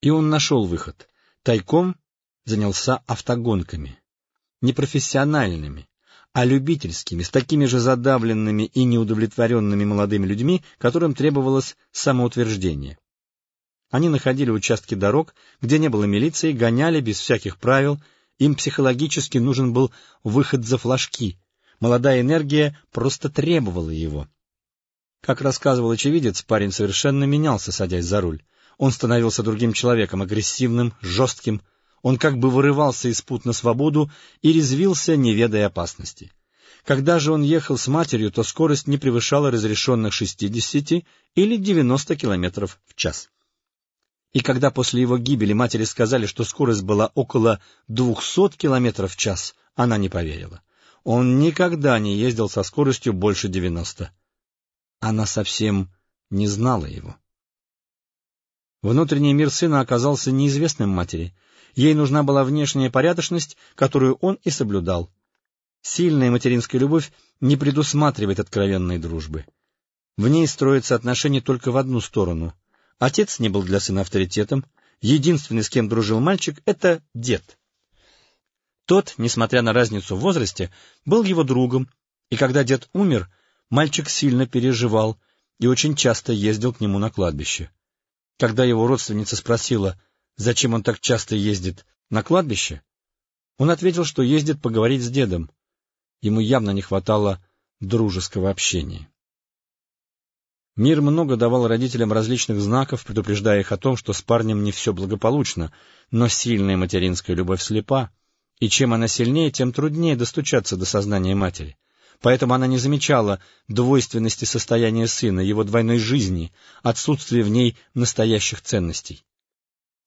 И он нашел выход. Тайком занялся автогонками. Непрофессиональными, а любительскими, с такими же задавленными и неудовлетворенными молодыми людьми, которым требовалось самоутверждение. Они находили участки дорог, где не было милиции, гоняли без всяких правил, им психологически нужен был выход за флажки, молодая энергия просто требовала его. Как рассказывал очевидец, парень совершенно менялся, садясь за руль. Он становился другим человеком, агрессивным, жестким. Он как бы вырывался из пут на свободу и резвился, не ведая опасности. Когда же он ехал с матерью, то скорость не превышала разрешенных 60 или 90 километров в час. И когда после его гибели матери сказали, что скорость была около 200 километров в час, она не поверила. Он никогда не ездил со скоростью больше 90. Она совсем не знала его. Внутренний мир сына оказался неизвестным матери. Ей нужна была внешняя порядочность, которую он и соблюдал. Сильная материнская любовь не предусматривает откровенной дружбы. В ней строятся отношения только в одну сторону. Отец не был для сына авторитетом, единственный, с кем дружил мальчик, — это дед. Тот, несмотря на разницу в возрасте, был его другом, и когда дед умер, мальчик сильно переживал и очень часто ездил к нему на кладбище. Когда его родственница спросила, зачем он так часто ездит на кладбище, он ответил, что ездит поговорить с дедом. Ему явно не хватало дружеского общения. Мир много давал родителям различных знаков, предупреждая их о том, что с парнем не все благополучно, но сильная материнская любовь слепа, и чем она сильнее, тем труднее достучаться до сознания матери поэтому она не замечала двойственности состояния сына, его двойной жизни, отсутствия в ней настоящих ценностей.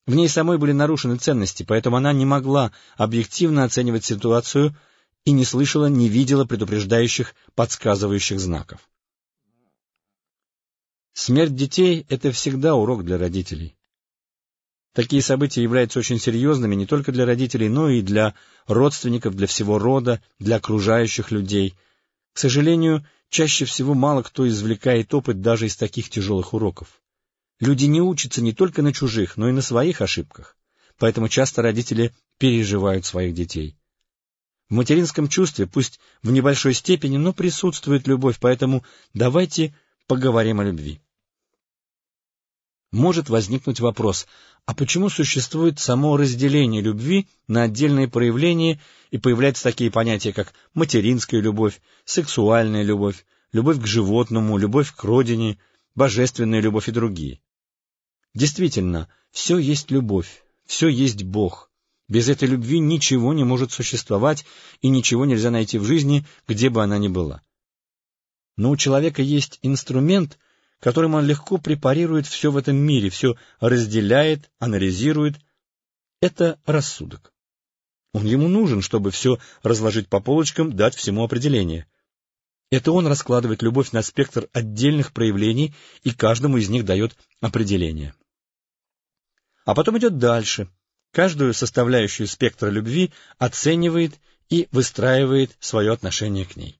В ней самой были нарушены ценности, поэтому она не могла объективно оценивать ситуацию и не слышала, не видела предупреждающих, подсказывающих знаков. Смерть детей — это всегда урок для родителей. Такие события являются очень серьезными не только для родителей, но и для родственников, для всего рода, для окружающих людей, к сожалению, чаще всего мало кто извлекает опыт даже из таких тяжелых уроков. Люди не учатся не только на чужих, но и на своих ошибках, поэтому часто родители переживают своих детей. В материнском чувстве, пусть в небольшой степени, но присутствует любовь, поэтому давайте поговорим о любви может возникнуть вопрос, а почему существует само разделение любви на отдельные проявления и появляются такие понятия, как материнская любовь, сексуальная любовь, любовь к животному, любовь к родине, божественная любовь и другие? Действительно, все есть любовь, все есть Бог. Без этой любви ничего не может существовать и ничего нельзя найти в жизни, где бы она ни была. Но у человека есть инструмент — которым он легко препарирует все в этом мире, все разделяет, анализирует. Это рассудок. Он ему нужен, чтобы все разложить по полочкам, дать всему определение. Это он раскладывает любовь на спектр отдельных проявлений и каждому из них дает определение. А потом идет дальше. Каждую составляющую спектра любви оценивает и выстраивает свое отношение к ней.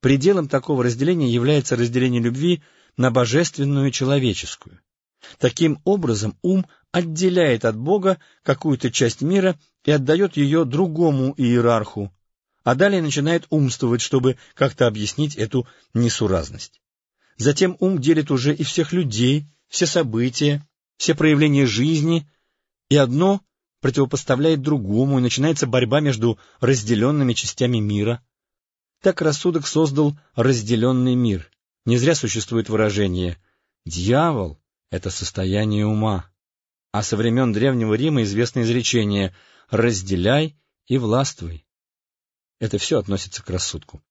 Пределом такого разделения является разделение любви на божественную человеческую. Таким образом, ум отделяет от Бога какую-то часть мира и отдает ее другому иерарху, а далее начинает умствовать, чтобы как-то объяснить эту несуразность. Затем ум делит уже и всех людей, все события, все проявления жизни, и одно противопоставляет другому, и начинается борьба между разделенными частями мира. Так рассудок создал разделенный мир, не зря существует выражение «дьявол — это состояние ума», а со времен Древнего Рима известно изречение «разделяй и властвуй». Это все относится к рассудку.